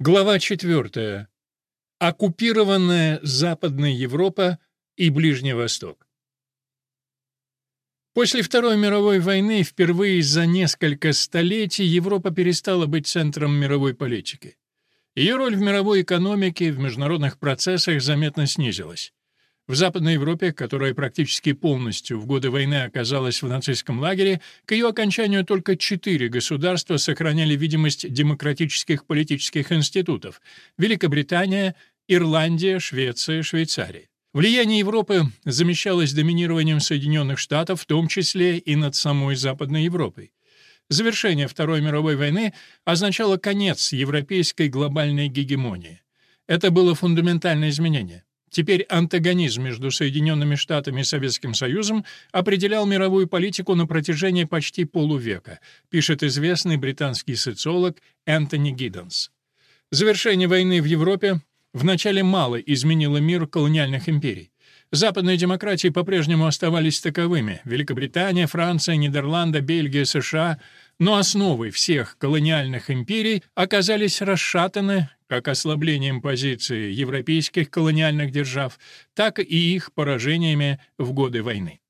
Глава 4. Оккупированная Западная Европа и Ближний Восток. После Второй мировой войны впервые за несколько столетий Европа перестала быть центром мировой политики. Ее роль в мировой экономике, в международных процессах заметно снизилась. В Западной Европе, которая практически полностью в годы войны оказалась в нацистском лагере, к ее окончанию только четыре государства сохраняли видимость демократических политических институтов – Великобритания, Ирландия, Швеция, Швейцария. Влияние Европы замещалось доминированием Соединенных Штатов, в том числе и над самой Западной Европой. Завершение Второй мировой войны означало конец европейской глобальной гегемонии. Это было фундаментальное изменение. Теперь антагонизм между Соединенными Штатами и Советским Союзом определял мировую политику на протяжении почти полувека, пишет известный британский социолог Энтони Гидденс. Завершение войны в Европе вначале мало изменило мир колониальных империй. Западные демократии по-прежнему оставались таковыми – Великобритания, Франция, Нидерланды, Бельгия, США – но основы всех колониальных империй оказались расшатаны как ослаблением позиции европейских колониальных держав, так и их поражениями в годы войны.